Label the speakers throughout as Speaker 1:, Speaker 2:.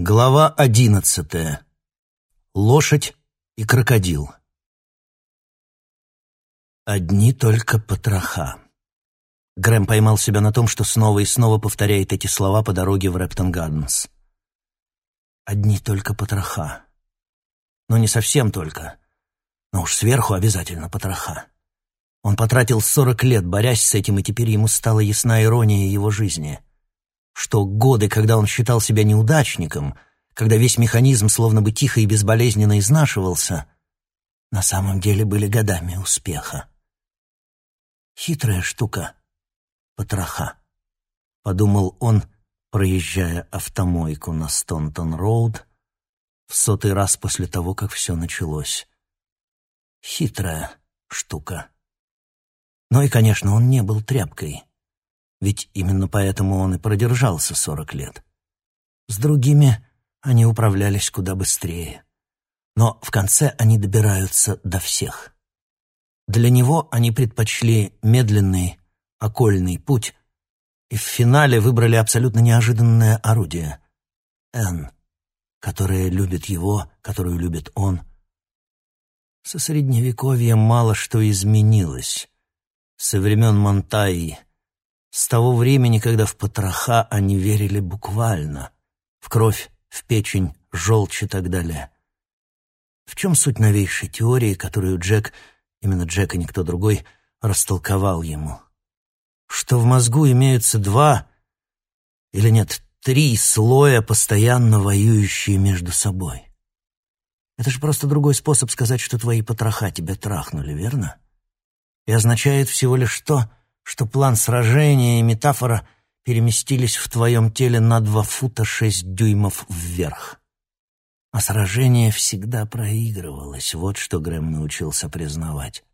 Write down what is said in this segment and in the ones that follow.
Speaker 1: Глава одиннадцатая. Лошадь и крокодил. Одни только потроха. Грэм поймал себя на том, что снова и снова повторяет эти слова по дороге в Рэптон Гарденс. Одни только потроха. Но не совсем только. Но уж сверху обязательно потроха. Он потратил сорок лет, борясь с этим, и теперь ему стала ясна ирония его жизни — что годы, когда он считал себя неудачником, когда весь механизм словно бы тихо и безболезненно изнашивался, на самом деле были годами успеха. Хитрая штука — потроха, — подумал он, проезжая автомойку на Стонтон-Роуд в сотый раз после того, как все началось. Хитрая штука. Ну и, конечно, он не был тряпкой ведь именно поэтому он и продержался сорок лет. С другими они управлялись куда быстрее. Но в конце они добираются до всех. Для него они предпочли медленный, окольный путь и в финале выбрали абсолютно неожиданное орудие — Н, которое любит его, которую любит он. Со Средневековья мало что изменилось. Со времен Монтаи — с того времени, когда в потроха они верили буквально, в кровь, в печень, желчь и так далее. В чем суть новейшей теории, которую Джек, именно Джек и никто другой, растолковал ему? Что в мозгу имеются два, или нет, три слоя, постоянно воюющие между собой. Это же просто другой способ сказать, что твои потроха тебя трахнули, верно? И означает всего лишь то, что план сражения и метафора переместились в твоем теле на два фута шесть дюймов вверх. А сражение всегда проигрывалось, вот что Грэм научился признавать.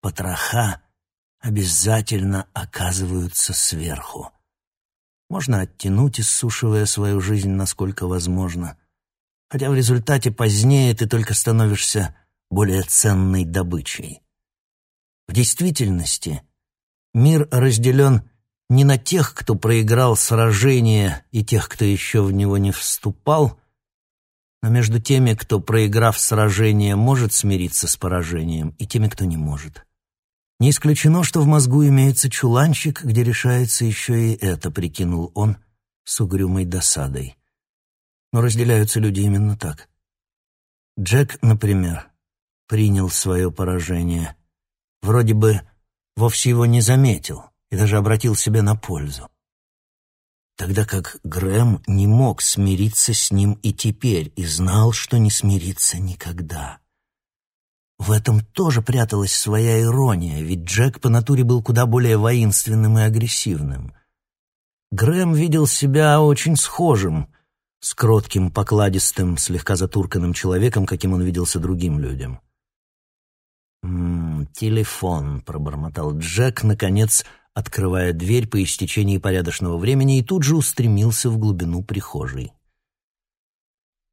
Speaker 1: Потроха обязательно оказываются сверху. Можно оттянуть, иссушивая свою жизнь насколько возможно, хотя в результате позднее ты только становишься более ценной добычей. В действительности Мир разделен не на тех, кто проиграл сражение, и тех, кто еще в него не вступал, но между теми, кто, проиграв сражение, может смириться с поражением, и теми, кто не может. Не исключено, что в мозгу имеется чуланчик, где решается еще и это, прикинул он с угрюмой досадой. Но разделяются люди именно так. Джек, например, принял свое поражение. Вроде бы вовсе его не заметил и даже обратил себе на пользу. Тогда как Грэм не мог смириться с ним и теперь, и знал, что не смирится никогда. В этом тоже пряталась своя ирония, ведь Джек по натуре был куда более воинственным и агрессивным. Грэм видел себя очень схожим с кротким, покладистым, слегка затурканным человеком, каким он виделся другим людям. «М -м, телефон», — пробормотал Джек, наконец, открывая дверь по истечении порядочного времени и тут же устремился в глубину прихожей.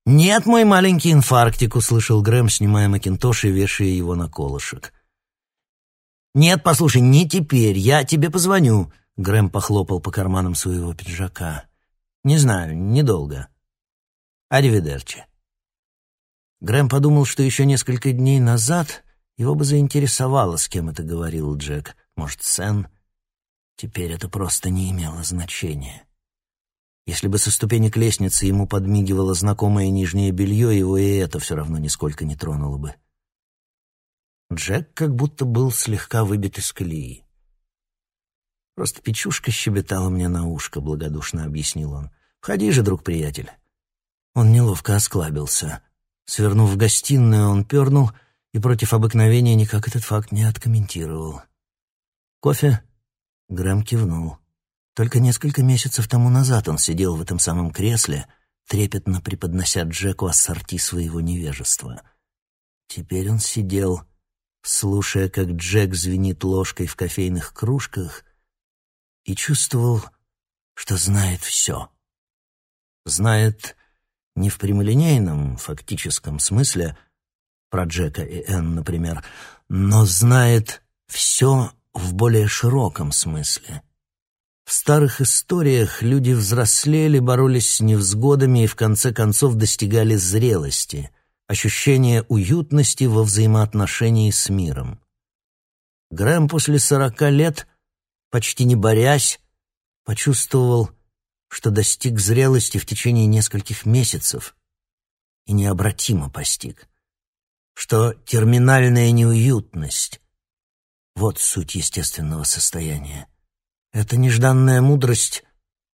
Speaker 1: «Нет, мой маленький инфарктик», — услышал Грэм, снимая макинтош и вешая его на колышек. «Нет, послушай, не теперь, я тебе позвоню», — Грэм похлопал по карманам своего пиджака. «Не знаю, недолго. Аривидерчи». Грэм подумал, что еще несколько дней назад его бы заинтересовало, с кем это говорил Джек. Может, Сен? Теперь это просто не имело значения. Если бы со ступенек лестницы ему подмигивало знакомое нижнее белье, его и это все равно нисколько не тронуло бы. Джек как будто был слегка выбит из колеи. «Просто печушка щебетала мне на ушко», — благодушно объяснил он. «Входи же, друг-приятель». Он неловко осклабился. Свернув в гостиную, он пернул — и против обыкновения никак этот факт не откомментировал. «Кофе?» Грэм кивнул. Только несколько месяцев тому назад он сидел в этом самом кресле, трепетно преподнося Джеку ассорти своего невежества. Теперь он сидел, слушая, как Джек звенит ложкой в кофейных кружках, и чувствовал, что знает все. Знает не в прямолинейном, фактическом смысле, про Джека и Энн, например, но знает все в более широком смысле. В старых историях люди взрослели, боролись с невзгодами и в конце концов достигали зрелости, ощущения уютности во взаимоотношении с миром. Грэм после сорока лет, почти не борясь, почувствовал, что достиг зрелости в течение нескольких месяцев и необратимо постиг, что терминальная неуютность — вот суть естественного состояния. Эта нежданная мудрость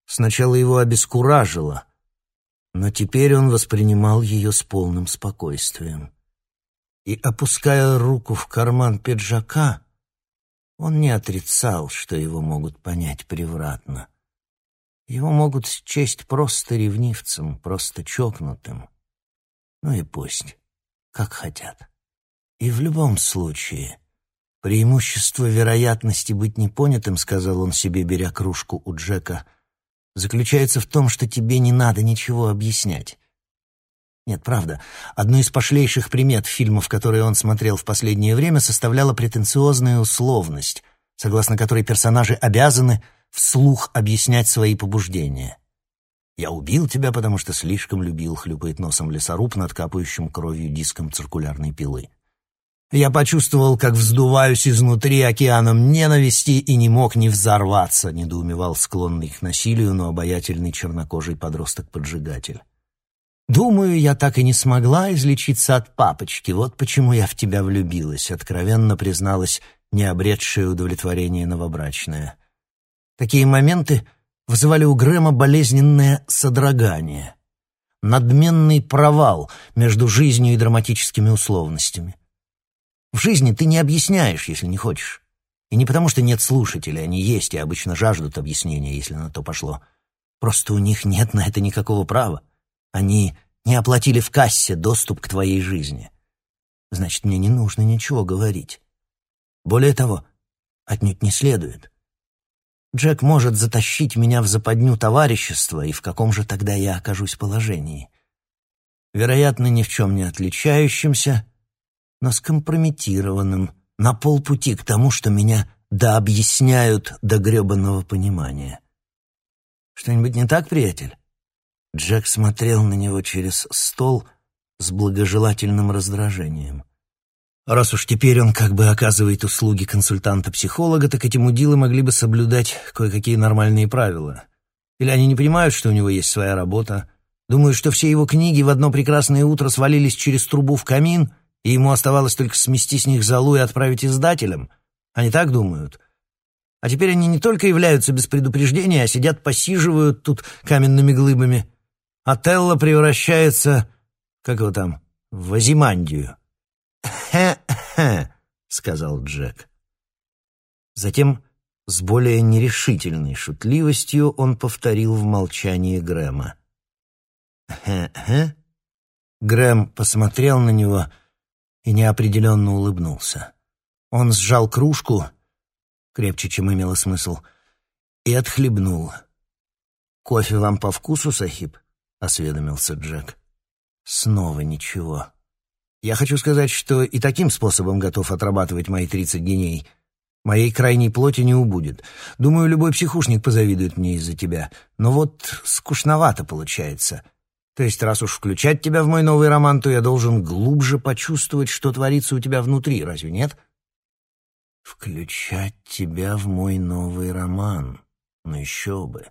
Speaker 1: сначала его обескуражила, но теперь он воспринимал ее с полным спокойствием. И, опуская руку в карман пиджака, он не отрицал, что его могут понять превратно. Его могут счесть просто ревнивцем, просто чокнутым. Ну и пусть, как хотят. И в любом случае, преимущество вероятности быть непонятым, сказал он себе, беря кружку у Джека, заключается в том, что тебе не надо ничего объяснять. Нет, правда. Одну из пошлейших примет фильмов, которые он смотрел в последнее время, составляла претенциозная условность, согласно которой персонажи обязаны вслух объяснять свои побуждения. «Я убил тебя, потому что слишком любил», — хлюпает носом лесоруб над капающим кровью диском циркулярной пилы. Я почувствовал, как вздуваюсь изнутри океаном ненависти и не мог не взорваться, недоумевал склонный к насилию, но обаятельный чернокожий подросток-поджигатель. Думаю, я так и не смогла излечиться от папочки. Вот почему я в тебя влюбилась, откровенно призналась не обретшая удовлетворение новобрачная. Такие моменты вызывали у Грэма болезненное содрогание, надменный провал между жизнью и драматическими условностями. В жизни ты не объясняешь, если не хочешь. И не потому, что нет слушателей, они есть и обычно жаждут объяснения, если на то пошло. Просто у них нет на это никакого права. Они не оплатили в кассе доступ к твоей жизни. Значит, мне не нужно ничего говорить. Более того, отнюдь не следует. Джек может затащить меня в западню товарищества, и в каком же тогда я окажусь положении? Вероятно, ни в чем не отличающимся, но скомпрометированным, на полпути к тому, что меня дообъясняют до гребанного понимания. Что-нибудь не так, приятель? Джек смотрел на него через стол с благожелательным раздражением. Раз уж теперь он как бы оказывает услуги консультанта-психолога, так эти мудилы могли бы соблюдать кое-какие нормальные правила. Или они не понимают, что у него есть своя работа, думают, что все его книги в одно прекрасное утро свалились через трубу в камин, и ему оставалось только смести с них залу и отправить издателям. Они так думают. А теперь они не только являются без предупреждения, а сидят, посиживают тут каменными глыбами. Телла превращается, как его там, в Азимандию. «Хе-хе», — сказал Джек. Затем с более нерешительной шутливостью он повторил в молчании Грэма. «Хе-хе?» Грэм посмотрел на него и неопределенно улыбнулся. Он сжал кружку, крепче, чем имело смысл, и отхлебнул. «Кофе вам по вкусу, Сахиб?» — осведомился Джек. «Снова ничего». Я хочу сказать, что и таким способом готов отрабатывать мои тридцать геней. Моей крайней плоти не убудет. Думаю, любой психушник позавидует мне из-за тебя. Но вот скучновато получается. То есть, раз уж включать тебя в мой новый роман, то я должен глубже почувствовать, что творится у тебя внутри, разве нет? Включать тебя в мой новый роман. Ну еще бы.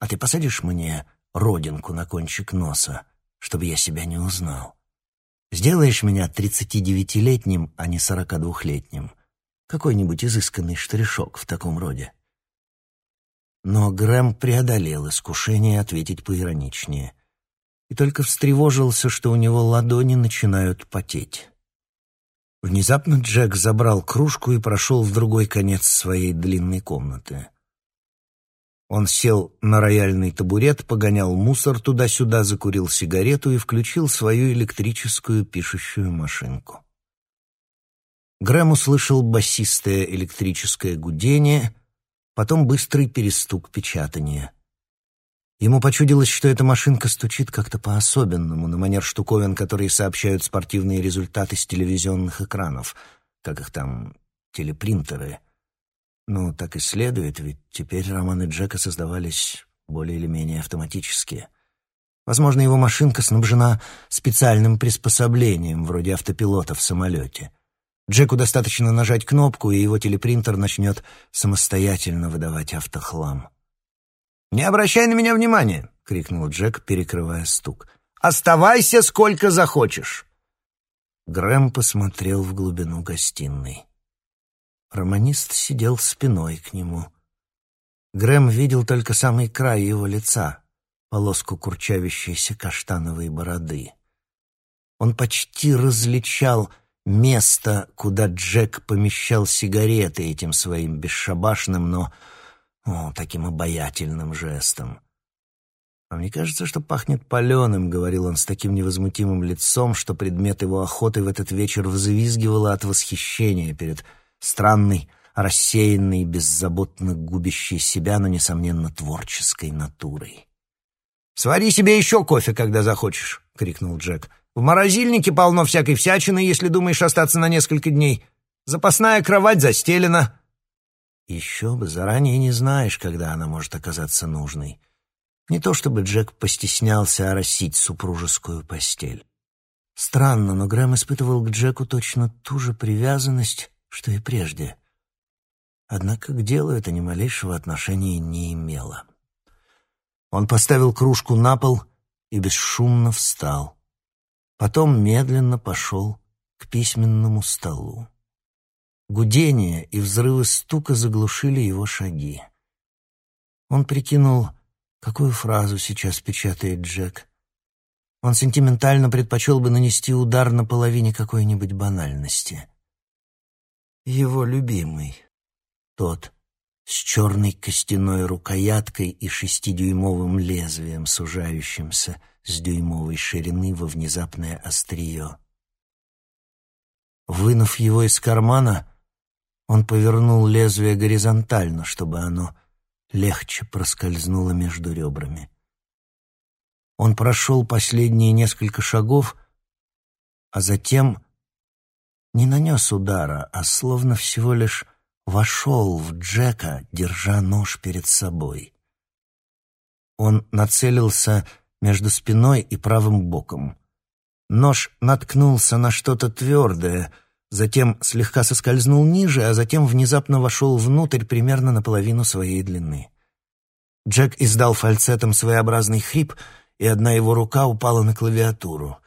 Speaker 1: А ты посадишь мне родинку на кончик носа, чтобы я себя не узнал? Сделаешь меня тридцати девятилетним, а не сорока двухлетним. Какой-нибудь изысканный штришок в таком роде. Но Грэм преодолел искушение ответить поироничнее и только встревожился, что у него ладони начинают потеть. Внезапно Джек забрал кружку и прошел в другой конец своей длинной комнаты. Он сел на рояльный табурет, погонял мусор туда-сюда, закурил сигарету и включил свою электрическую пишущую машинку. Грэм услышал басистое электрическое гудение, потом быстрый перестук печатания. Ему почудилось, что эта машинка стучит как-то по-особенному, на манер штуковин, которые сообщают спортивные результаты с телевизионных экранов, как их там, телепринтеры — Ну, так и следует, ведь теперь романы Джека создавались более или менее автоматически. Возможно, его машинка снабжена специальным приспособлением, вроде автопилота в самолете. Джеку достаточно нажать кнопку, и его телепринтер начнет самостоятельно выдавать автохлам. «Не обращай на меня внимания!» — крикнул Джек, перекрывая стук. «Оставайся сколько захочешь!» Грэм посмотрел в глубину гостиной. Романист сидел спиной к нему. Грэм видел только самый край его лица, полоску курчавящейся каштановой бороды. Он почти различал место, куда Джек помещал сигареты этим своим бесшабашным, но о, таким обаятельным жестом. «А мне кажется, что пахнет паленым», — говорил он с таким невозмутимым лицом, что предмет его охоты в этот вечер взвизгивало от восхищения перед странной, рассеянной, беззаботно губящей себя, но, несомненно, творческой натурой. «Свари себе еще кофе, когда захочешь», — крикнул Джек. «В морозильнике полно всякой всячины, если думаешь остаться на несколько дней. Запасная кровать застелена». Еще бы, заранее не знаешь, когда она может оказаться нужной. Не то чтобы Джек постеснялся оросить супружескую постель. Странно, но Грэм испытывал к Джеку точно ту же привязанность, что и прежде. Однако к делу это ни малейшего отношения не имело. Он поставил кружку на пол и бесшумно встал. Потом медленно пошел к письменному столу. Гудение и взрывы стука заглушили его шаги. Он прикинул, какую фразу сейчас печатает Джек. Он сентиментально предпочел бы нанести удар на половине какой-нибудь банальности. Его любимый, тот с черной костяной рукояткой и шестидюймовым лезвием, сужающимся с дюймовой ширины во внезапное острие. Вынув его из кармана, он повернул лезвие горизонтально, чтобы оно легче проскользнуло между ребрами. Он прошел последние несколько шагов, а затем не нанес удара, а словно всего лишь вошел в Джека, держа нож перед собой. Он нацелился между спиной и правым боком. Нож наткнулся на что-то твердое, затем слегка соскользнул ниже, а затем внезапно вошел внутрь примерно наполовину своей длины. Джек издал фальцетом своеобразный хрип, и одна его рука упала на клавиатуру.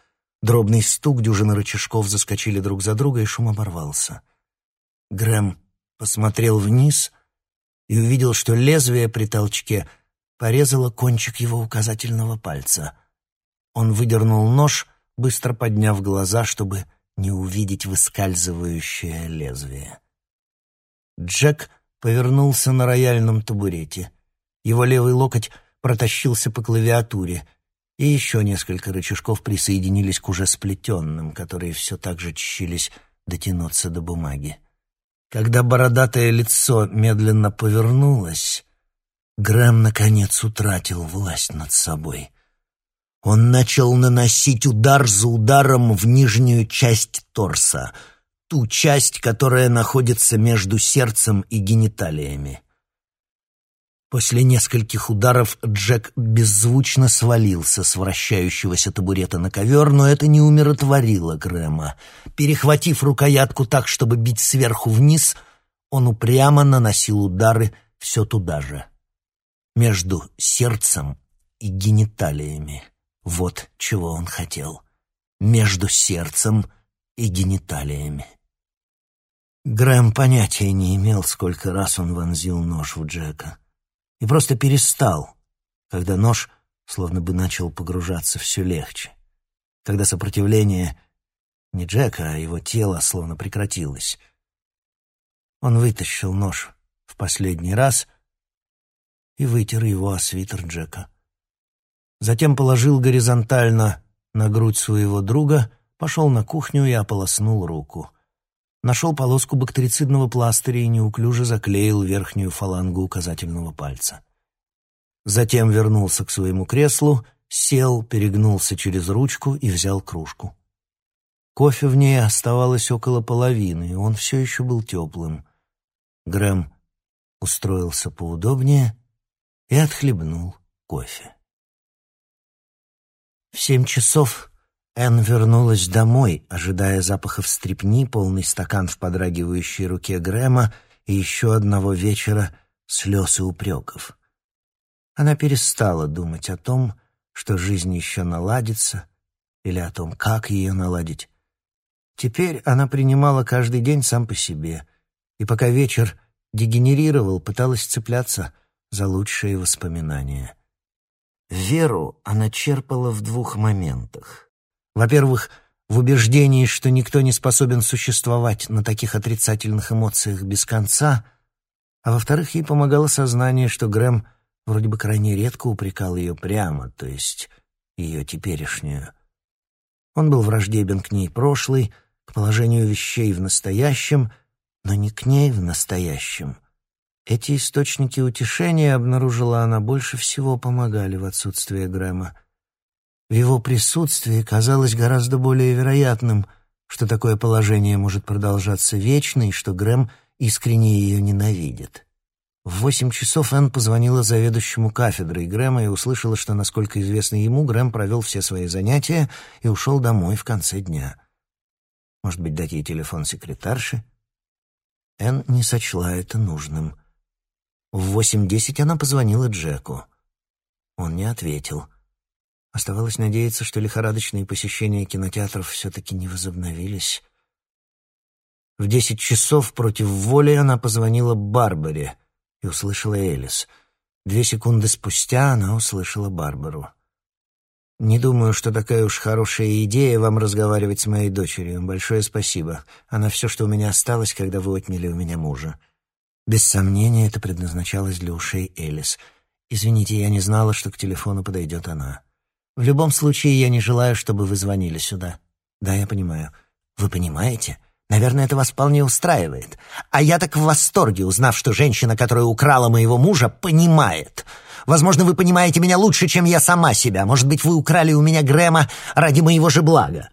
Speaker 1: Дробный стук дюжины рычажков заскочили друг за друга, и шум оборвался. Грэм посмотрел вниз и увидел, что лезвие при толчке порезало кончик его указательного пальца. Он выдернул нож, быстро подняв глаза, чтобы не увидеть выскальзывающее лезвие. Джек повернулся на рояльном табурете. Его левый локоть протащился по клавиатуре, и еще несколько рычажков присоединились к уже сплетенным, которые все так же чщились дотянуться до бумаги. Когда бородатое лицо медленно повернулось, Грэм, наконец, утратил власть над собой. Он начал наносить удар за ударом в нижнюю часть торса, ту часть, которая находится между сердцем и гениталиями. После нескольких ударов Джек беззвучно свалился с вращающегося табурета на ковер, но это не умиротворило Грэма. Перехватив рукоятку так, чтобы бить сверху вниз, он упрямо наносил удары все туда же. Между сердцем и гениталиями. Вот чего он хотел. Между сердцем и гениталиями. Грэм понятия не имел, сколько раз он вонзил нож в Джека. И просто перестал, когда нож словно бы начал погружаться все легче. Когда сопротивление не Джека, а его тела словно прекратилось. Он вытащил нож в последний раз и вытер его о свитер Джека. Затем положил горизонтально на грудь своего друга, пошел на кухню и ополоснул руку. Нашел полоску бактерицидного пластыря и неуклюже заклеил верхнюю фалангу указательного пальца. Затем вернулся к своему креслу, сел, перегнулся через ручку и взял кружку. Кофе в ней оставалось около половины, и он все еще был теплым. Грэм устроился поудобнее и отхлебнул кофе. В семь часов Энн вернулась домой, ожидая запахов стрепни, полный стакан в подрагивающей руке Грэма и еще одного вечера слез и упреков. Она перестала думать о том, что жизнь еще наладится, или о том, как ее наладить. Теперь она принимала каждый день сам по себе, и пока вечер дегенерировал, пыталась цепляться за лучшие воспоминания. Веру она черпала в двух моментах. Во-первых, в убеждении, что никто не способен существовать на таких отрицательных эмоциях без конца, а во-вторых, ей помогало сознание, что Грэм вроде бы крайне редко упрекал ее прямо, то есть ее теперешнюю. Он был враждебен к ней прошлой, к положению вещей в настоящем, но не к ней в настоящем. Эти источники утешения, обнаружила она, больше всего помогали в отсутствие Грэма. В его присутствии казалось гораздо более вероятным, что такое положение может продолжаться вечно и что Грэм искренне ее ненавидит. В восемь часов Энн позвонила заведующему кафедрой Грэма и услышала, что, насколько известно ему, Грэм провел все свои занятия и ушел домой в конце дня. Может быть, дать ей телефон секретарши? Энн не сочла это нужным. В восемь десять она позвонила Джеку. Он не ответил. Оставалось надеяться, что лихорадочные посещения кинотеатров все-таки не возобновились. В десять часов против воли она позвонила Барбаре — и услышала Элис. Две секунды спустя она услышала Барбару. «Не думаю, что такая уж хорошая идея вам разговаривать с моей дочерью. Большое спасибо. Она все, что у меня осталось, когда вы отняли у меня мужа». Без сомнения, это предназначалось для ушей Элис. «Извините, я не знала, что к телефону подойдет она. В любом случае, я не желаю, чтобы вы звонили сюда». «Да, я понимаю». «Вы понимаете? Наверное, это вас вполне устраивает. А я так в восторге, узнав, что женщина, которая украла моего мужа, понимает. Возможно, вы понимаете меня лучше, чем я сама себя. Может быть, вы украли у меня Грэма ради моего же блага».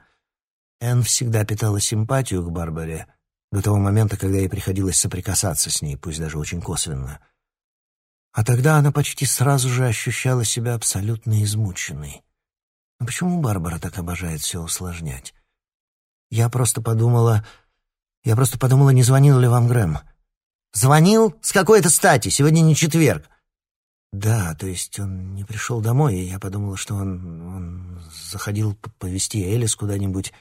Speaker 1: Энн всегда питала симпатию к Барбаре до того момента, когда ей приходилось соприкасаться с ней, пусть даже очень косвенно. А тогда она почти сразу же ощущала себя абсолютно измученной. Но почему Барбара так обожает все усложнять? Я просто подумала, я просто подумала, не звонил ли вам Грэм. Звонил? С какой-то стати? Сегодня не четверг. Да, то есть он не пришел домой, и я подумала, что он, он заходил повезти Элис куда-нибудь.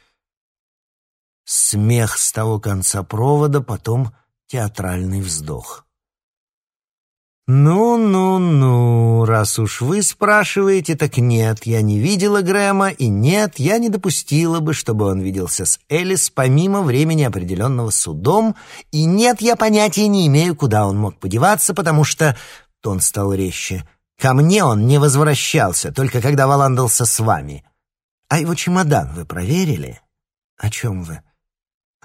Speaker 1: Смех с того конца провода, потом театральный вздох. «Ну-ну-ну, раз уж вы спрашиваете, так нет, я не видела Грэма, и нет, я не допустила бы, чтобы он виделся с Элис помимо времени, определенного судом, и нет, я понятия не имею, куда он мог подеваться, потому что...» Тон стал резче. «Ко мне он не возвращался, только когда валандался с вами. А его чемодан вы проверили?» «О чем вы?»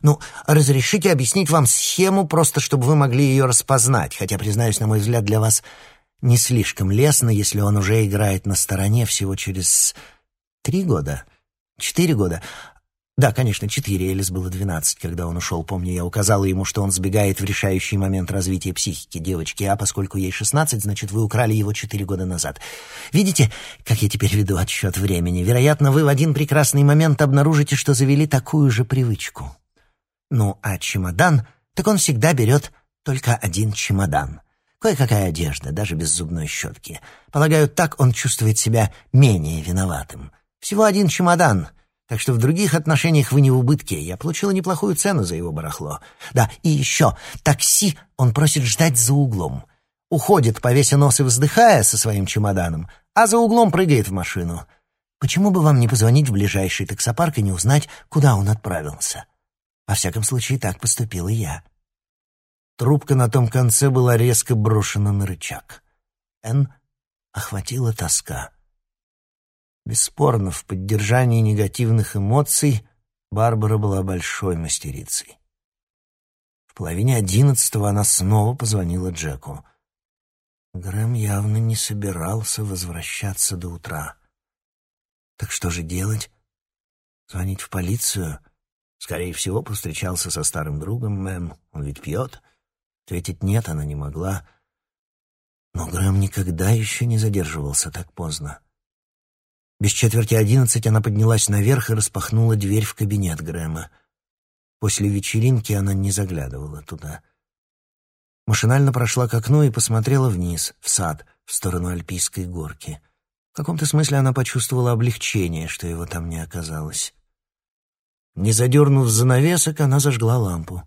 Speaker 1: Ну, разрешите объяснить вам схему, просто чтобы вы могли ее распознать, хотя, признаюсь, на мой взгляд, для вас не слишком лестно, если он уже играет на стороне всего через три года, четыре года. Да, конечно, четыре, Элис было двенадцать, когда он ушел. Помню, я указала ему, что он сбегает в решающий момент развития психики девочки, а поскольку ей шестнадцать, значит, вы украли его четыре года назад. Видите, как я теперь веду отсчет времени? Вероятно, вы в один прекрасный момент обнаружите, что завели такую же привычку. Ну, а чемодан, так он всегда берет только один чемодан. Кое-какая одежда, даже без зубной щетки. Полагаю, так он чувствует себя менее виноватым. Всего один чемодан, так что в других отношениях вы не в убытке. Я получила неплохую цену за его барахло. Да, и еще, такси он просит ждать за углом. Уходит, повеся нос и вздыхая со своим чемоданом, а за углом прыгает в машину. Почему бы вам не позвонить в ближайший таксопарк и не узнать, куда он отправился?» Во всяком случае, так поступила я. Трубка на том конце была резко брошена на рычаг. Н охватила тоска. Бесспорно, в поддержании негативных эмоций Барбара была большой мастерицей. В половине одиннадцатого она снова позвонила Джеку. Грэм явно не собирался возвращаться до утра. Так что же делать? Звонить в полицию? Скорее всего, повстречался со старым другом, мэм. Он ведь пьет. Ответить «нет» она не могла. Но Грэм никогда еще не задерживался так поздно. Без четверти одиннадцать она поднялась наверх и распахнула дверь в кабинет Грэма. После вечеринки она не заглядывала туда. Машинально прошла к окну и посмотрела вниз, в сад, в сторону Альпийской горки. В каком-то смысле она почувствовала облегчение, что его там не оказалось. Не задернув занавесок, она зажгла лампу.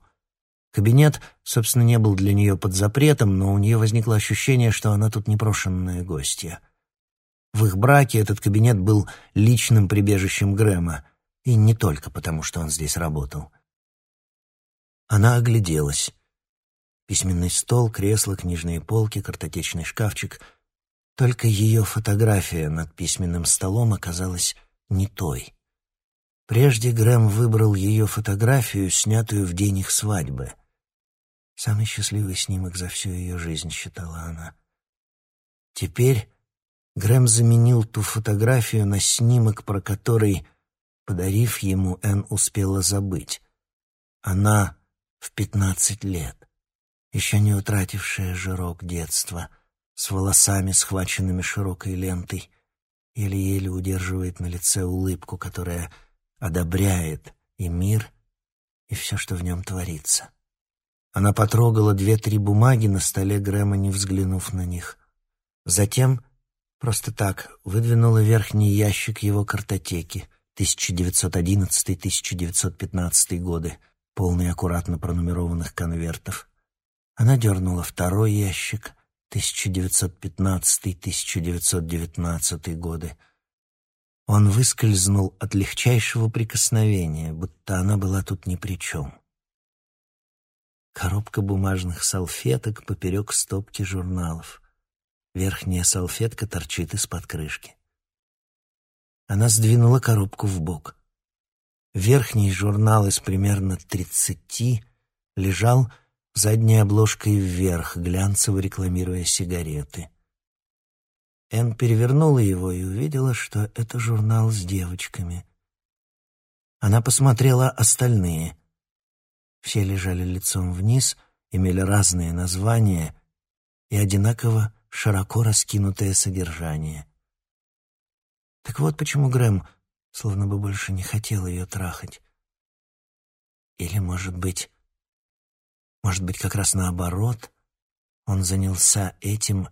Speaker 1: Кабинет, собственно, не был для нее под запретом, но у нее возникло ощущение, что она тут непрошенная гостья. В их браке этот кабинет был личным прибежищем Грэма, и не только потому, что он здесь работал. Она огляделась. Письменный стол, кресло, книжные полки, картотечный шкафчик. Только ее фотография над письменным столом оказалась не той. Прежде Грэм выбрал ее фотографию, снятую в день их свадьбы. Самый счастливый снимок за всю ее жизнь, считала она. Теперь Грэм заменил ту фотографию на снимок, про который, подарив ему, Энн успела забыть. Она в пятнадцать лет, еще не утратившая жирок детства, с волосами, схваченными широкой лентой, еле-еле удерживает на лице улыбку, которая одобряет и мир, и все, что в нем творится. Она потрогала две-три бумаги на столе Грэма, не взглянув на них. Затем, просто так, выдвинула верхний ящик его картотеки 1911-1915 годы, полный аккуратно пронумерованных конвертов. Она дернула второй ящик 1915-1919 годы. Он выскользнул от легчайшего прикосновения, будто она была тут ни при чем. Коробка бумажных салфеток поперек стопки журналов. Верхняя салфетка торчит из-под крышки. Она сдвинула коробку в бок. Верхний журнал из примерно тридцати лежал задней обложкой вверх, глянцево рекламируя сигареты. Энн перевернула его и увидела, что это журнал с девочками. Она посмотрела остальные. Все лежали лицом вниз, имели разные названия и одинаково широко раскинутое содержание. Так вот почему Грэм словно бы больше не хотел ее трахать. Или, может быть, может быть, как раз наоборот, он занялся этим,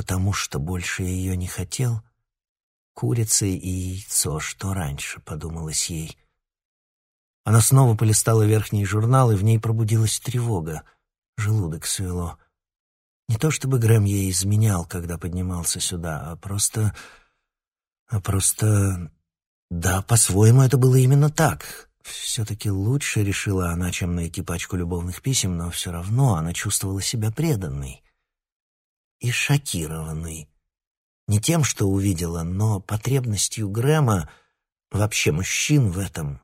Speaker 1: потому что больше ее не хотел? Курица и яйцо, что раньше, подумалось ей. Она снова полистала верхний журнал, и в ней пробудилась тревога. Желудок свело. Не то чтобы Грэм ей изменял, когда поднимался сюда, а просто... А просто... Да, по-своему это было именно так. Все-таки лучше, решила она, чем найти пачку любовных писем, но все равно она чувствовала себя преданной и шокированной. Не тем, что увидела, но потребностью Грэма, вообще мужчин в этом.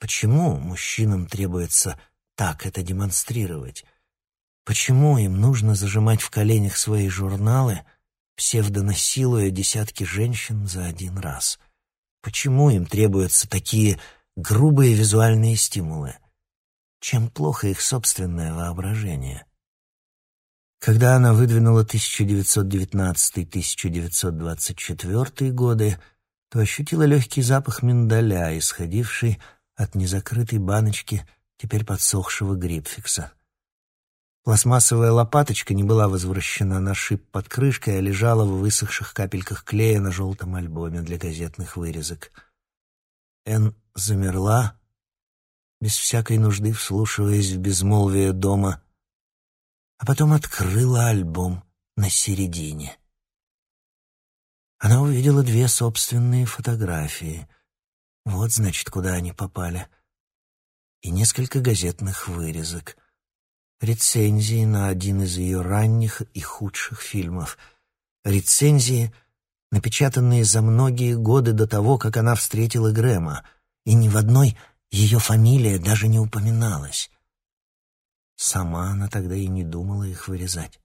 Speaker 1: Почему мужчинам требуется так это демонстрировать? Почему им нужно зажимать в коленях свои журналы, псевдонасилуя десятки женщин за один раз? Почему им требуются такие грубые визуальные стимулы? Чем плохо их собственное воображение? Когда она выдвинула 1919-1924 годы, то ощутила легкий запах миндаля, исходивший от незакрытой баночки теперь подсохшего грипфикса. Пластмассовая лопаточка не была возвращена на шип под крышкой, а лежала в высохших капельках клея на желтом альбоме для газетных вырезок. Эн замерла, без всякой нужды вслушиваясь в безмолвие дома, а потом открыла альбом на середине. Она увидела две собственные фотографии — вот, значит, куда они попали. И несколько газетных вырезок. Рецензии на один из ее ранних и худших фильмов. Рецензии, напечатанные за многие годы до того, как она встретила Грэма, и ни в одной ее фамилия даже не упоминалась. Сама она тогда и не думала их вырезать.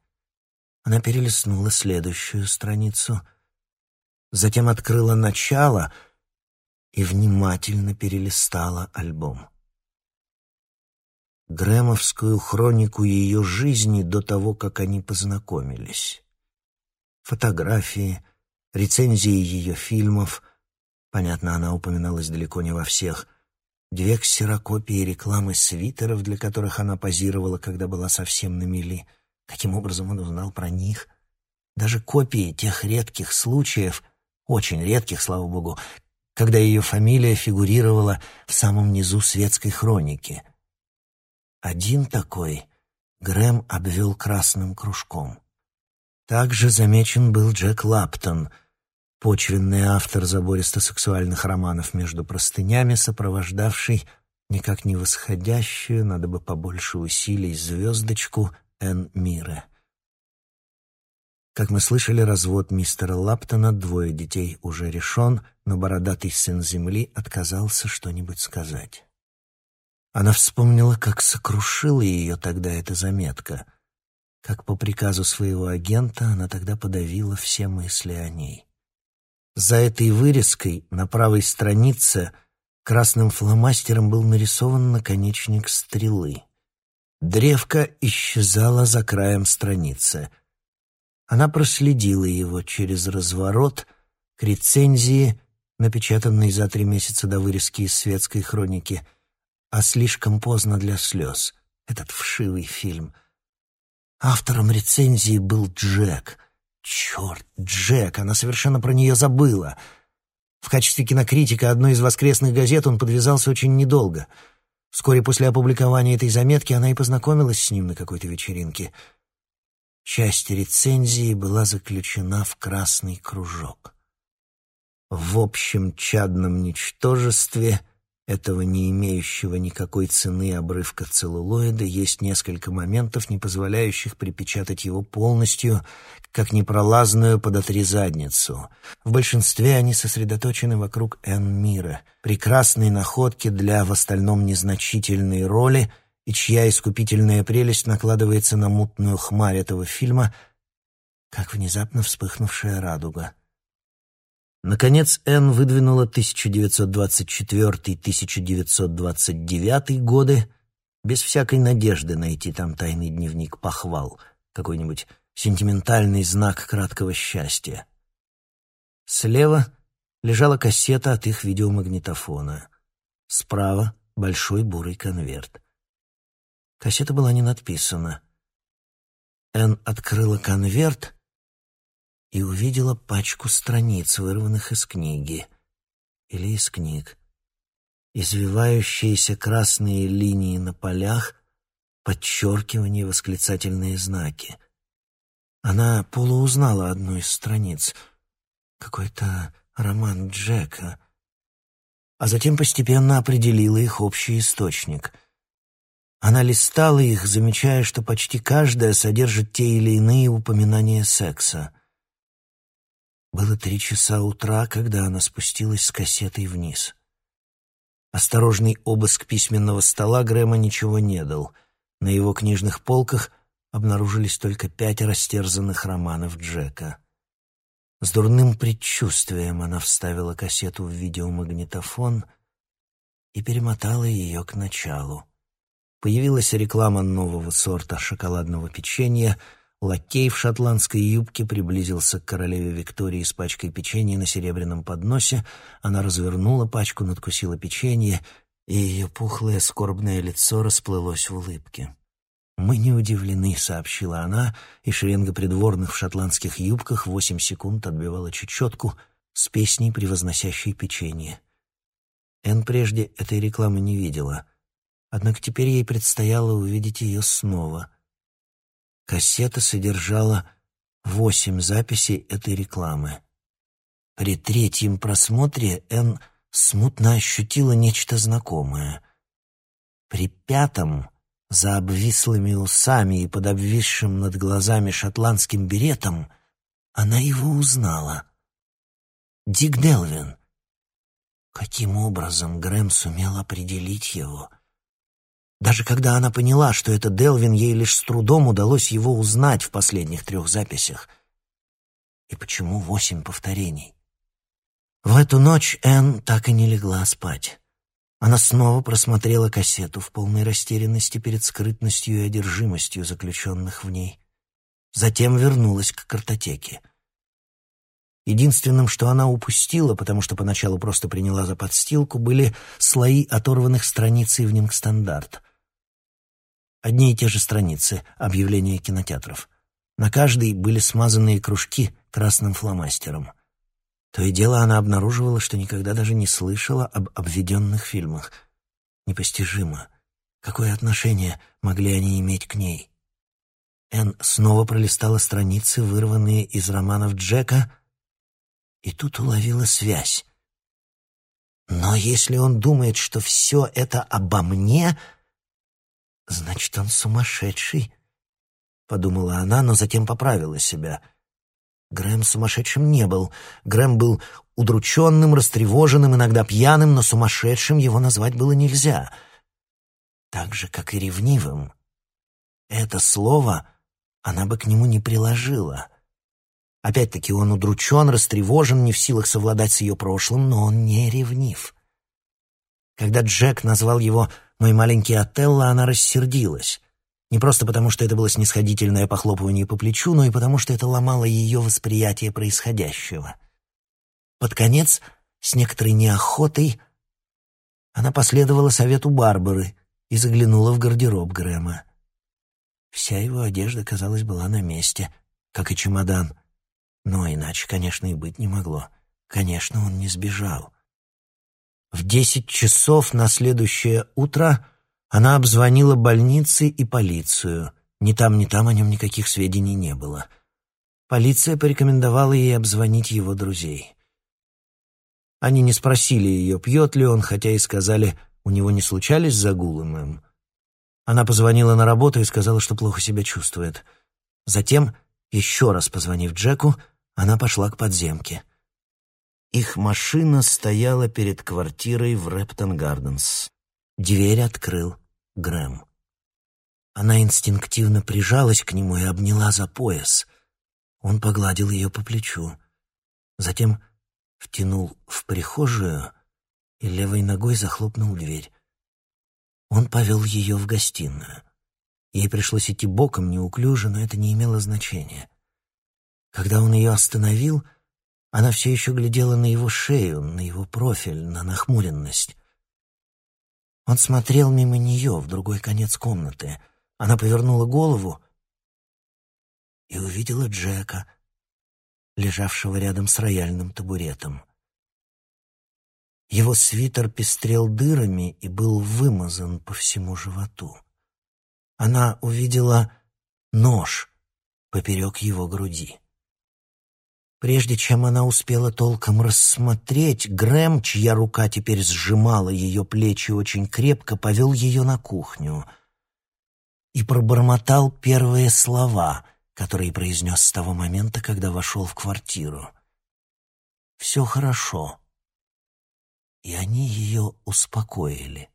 Speaker 1: Она перелистнула следующую страницу, затем открыла начало — и внимательно перелистала альбом. Грэмовскую хронику ее жизни до того, как они познакомились. фотографии, рецензии ее фильмов. Понятно, она упоминалась далеко не во всех. Две ксерокопии рекламы свитеров, для которых она позировала, когда была совсем на мели. Каким образом он узнал про них? Даже копии тех редких случаев, очень редких, слава богу, когда ее фамилия фигурировала в самом низу светской хроники. Один такой Грэм обвел красным кружком. Также замечен был Джек Лаптон, почвенный автор забористо-сексуальных романов между простынями, сопровождавший никак не восходящую, надо бы побольше усилий, звездочку Эн Мире. Как мы слышали, развод мистера Лаптона, двое детей уже решен, но бородатый сын земли отказался что-нибудь сказать. Она вспомнила, как сокрушила ее тогда эта заметка, как по приказу своего агента она тогда подавила все мысли о ней. За этой вырезкой на правой странице красным фломастером был нарисован наконечник стрелы. Древко исчезало за краем страницы — она проследила его через разворот к рецензии, напечатанной за три месяца до вырезки из светской хроники, а слишком поздно для слез. Этот вшивый фильм. Автором рецензии был Джек. Черт, Джек, она совершенно про нее забыла. В качестве кинокритика одной из воскресных газет он подвязался очень недолго. Вскоре после опубликования этой заметки она и познакомилась с ним на какой-то вечеринке — Часть рецензии была заключена в красный кружок. В общем чадном ничтожестве этого не имеющего никакой цены обрывка целлулоида есть несколько моментов, не позволяющих припечатать его полностью, как непролазную подотри задницу. В большинстве они сосредоточены вокруг Эн Мира, прекрасной находки для в остальном незначительной роли — и чья искупительная прелесть накладывается на мутную хмарь этого фильма, как внезапно вспыхнувшая радуга. Наконец, Энн выдвинула 1924-1929 годы без всякой надежды найти там тайный дневник похвал, какой-нибудь сентиментальный знак краткого счастья. Слева лежала кассета от их видеомагнитофона. Справа — большой бурый конверт. Кассета была не надписана. Энн открыла конверт и увидела пачку страниц, вырванных из книги. Или из книг. Извивающиеся красные линии на полях, подчеркивания, восклицательные знаки. Она полуузнала одну из страниц. Какой-то роман Джека. А затем постепенно определила их общий источник — она листала их, замечая, что почти каждая содержит те или иные упоминания секса. Было три часа утра, когда она спустилась с кассетой вниз. Осторожный обыск письменного стола Грэма ничего не дал. На его книжных полках обнаружились только пять растерзанных романов Джека. С дурным предчувствием она вставила кассету в видеомагнитофон и перемотала ее к началу. Появилась реклама нового сорта шоколадного печенья. Лакей в шотландской юбке приблизился к королеве Виктории с пачкой печенья на серебряном подносе. Она развернула пачку, надкусила печенье, и ее пухлое скорбное лицо расплылось в улыбке. «Мы не удивлены», — сообщила она, и шеренга придворных в шотландских юбках восемь секунд отбивала чечетку с песней, превозносящей печенье. Эн прежде этой рекламы не видела — Однако теперь ей предстояло увидеть ее снова. Кассета содержала восемь записей этой рекламы. При третьем просмотре Энн смутно ощутила нечто знакомое. При пятом, за обвислыми усами и под обвисшим над глазами шотландским беретом, она его узнала. Дик Делвин. Каким образом Грэм сумел определить его — даже когда она поняла, что это Делвин, ей лишь с трудом удалось его узнать в последних трех записях. И почему восемь повторений? В эту ночь Энн так и не легла спать. Она снова просмотрела кассету в полной растерянности перед скрытностью и одержимостью заключенных в ней. Затем вернулась к картотеке. Единственным, что она упустила, потому что поначалу просто приняла за подстилку, были слои оторванных страниц «Ивнинг Стандарт». Одни и те же страницы, объявления кинотеатров. На каждой были смазанные кружки красным фломастером. То и дело она обнаруживала, что никогда даже не слышала об обведенных фильмах. Непостижимо. Какое отношение могли они иметь к ней? Энн снова пролистала страницы, вырванные из романов Джека, и тут уловила связь. Но если он думает, что все это обо мне, значит, он сумасшедший, — подумала она, но затем поправила себя. Грэм сумасшедшим не был. Грэм был удрученным, растревоженным, иногда пьяным, но сумасшедшим его назвать было нельзя. Так же, как и ревнивым. Это слово она бы к нему не приложила. Опять-таки он удручен, растревожен, не в силах совладать с ее прошлым, но он не ревнив. Когда Джек назвал его «мой маленький Отелло», она рассердилась. Не просто потому, что это было снисходительное похлопывание по плечу, но и потому, что это ломало ее восприятие происходящего. Под конец, с некоторой неохотой, она последовала совету Барбары и заглянула в гардероб Грэма. Вся его одежда, казалось, была на месте, как и чемодан. Но иначе, конечно, и быть не могло. Конечно, он не сбежал. В десять часов на следующее утро она обзвонила больницы и полицию. Ни там, ни там о нем никаких сведений не было. Полиция порекомендовала ей обзвонить его друзей. Они не спросили ее, пьет ли он, хотя и сказали, у него не случались загулы, мэм. Она позвонила на работу и сказала, что плохо себя чувствует. Затем, еще раз позвонив Джеку, она пошла к подземке. Их машина стояла перед квартирой в Рэптон Гарденс. Дверь открыл Грэм. Она инстинктивно прижалась к нему и обняла за пояс. Он погладил ее по плечу. Затем втянул в прихожую и левой ногой захлопнул дверь. Он повел ее в гостиную. Ей пришлось идти боком, неуклюже, но это не имело значения. Когда он ее остановил, она все еще глядела на его шею, на его профиль, на нахмуренность. Он смотрел мимо нее в другой конец комнаты. Она повернула голову и увидела Джека, лежавшего рядом с рояльным табуретом. Его свитер пестрел дырами и был вымазан по всему животу. Она увидела нож поперек его груди. Прежде чем она успела толком рассмотреть, Грэм, чья рука теперь сжимала ее плечи очень крепко, повел ее на кухню и пробормотал первые слова, которые произнес с того момента, когда вошел в квартиру. «Все хорошо». И они ее успокоили.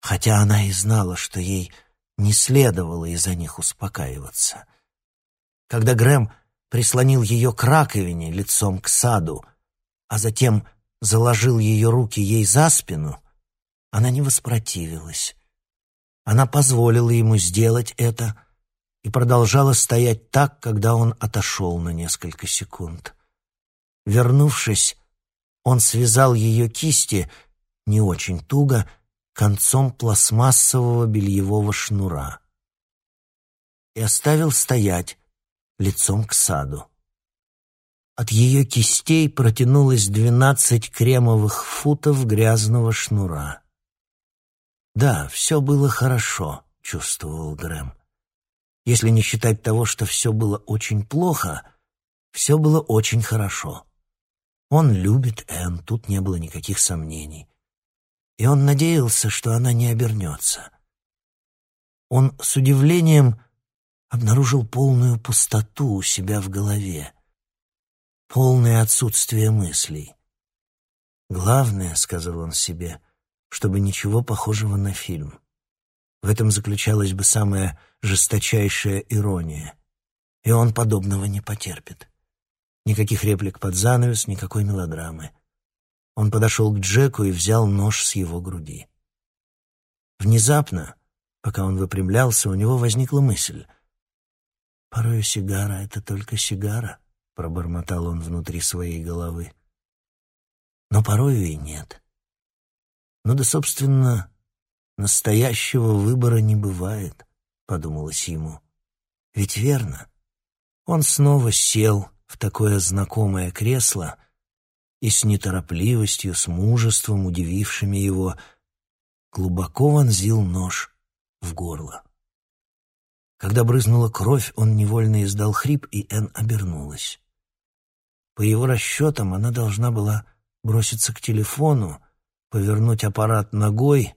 Speaker 1: Хотя она и знала, что ей не следовало из-за них успокаиваться. Когда Грэм прислонил ее к раковине лицом к саду, а затем заложил ее руки ей за спину, она не воспротивилась. Она позволила ему сделать это и продолжала стоять так, когда он отошел на несколько секунд. Вернувшись, он связал ее кисти не очень туго концом пластмассового бельевого шнура и оставил стоять, лицом к саду. От ее кистей протянулось двенадцать кремовых футов грязного шнура. Да, все было хорошо, чувствовал Грэм. Если не считать того, что все было очень плохо, все было очень хорошо. Он любит Энн, тут не было никаких сомнений. И он надеялся, что она не обернется. Он с удивлением обнаружил полную пустоту у себя в голове, полное отсутствие мыслей. «Главное, — сказал он себе, — чтобы ничего похожего на фильм. В этом заключалась бы самая жесточайшая ирония, и он подобного не потерпит. Никаких реплик под занавес, никакой мелодрамы. Он подошел к Джеку и взял нож с его груди. Внезапно, пока он выпрямлялся, у него возникла мысль. Порой сигара — это только сигара, пробормотал он внутри своей головы. Но порою и нет. Ну да, собственно, настоящего выбора не бывает, подумалось ему. Ведь верно. Он снова сел в такое знакомое кресло и с неторопливостью, с мужеством, удивившими его, глубоко вонзил нож в горло. Когда брызнула кровь, он невольно издал хрип, и Энн обернулась. По его расчетам, она должна была броситься к телефону, повернуть аппарат ногой,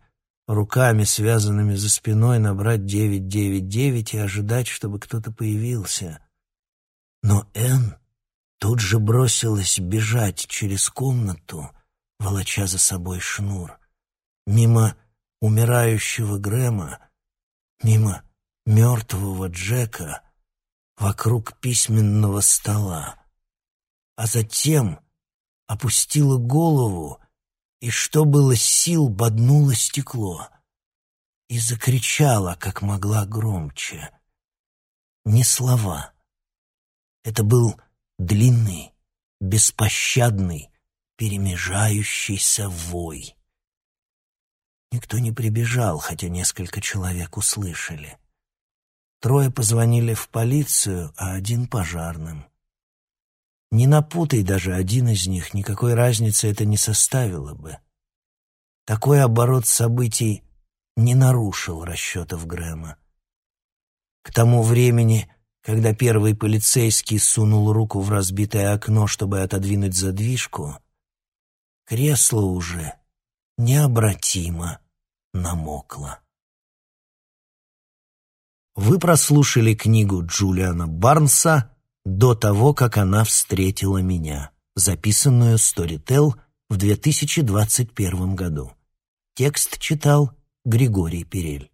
Speaker 1: руками, связанными за спиной, набрать 999 и ожидать, чтобы кто-то появился. Но Энн тут же бросилась бежать через комнату, волоча за собой шнур, мимо умирающего Грэма, мимо мертвого Джека, вокруг письменного стола, а затем опустила голову и, что было сил, боднула стекло и закричала, как могла громче. Не слова. Это был длинный, беспощадный, перемежающийся вой. Никто не прибежал, хотя несколько человек услышали. Трое позвонили в полицию, а один пожарным. Не напутай даже один из них, никакой разницы это не составило бы. Такой оборот событий не нарушил расчетов Грэма. К тому времени, когда первый полицейский сунул руку в разбитое окно, чтобы отодвинуть задвижку, кресло уже необратимо намокло. Вы прослушали книгу Джулиана Барнса «До того, как она встретила меня», записанную Storytel в 2021 году. Текст читал Григорий Перель.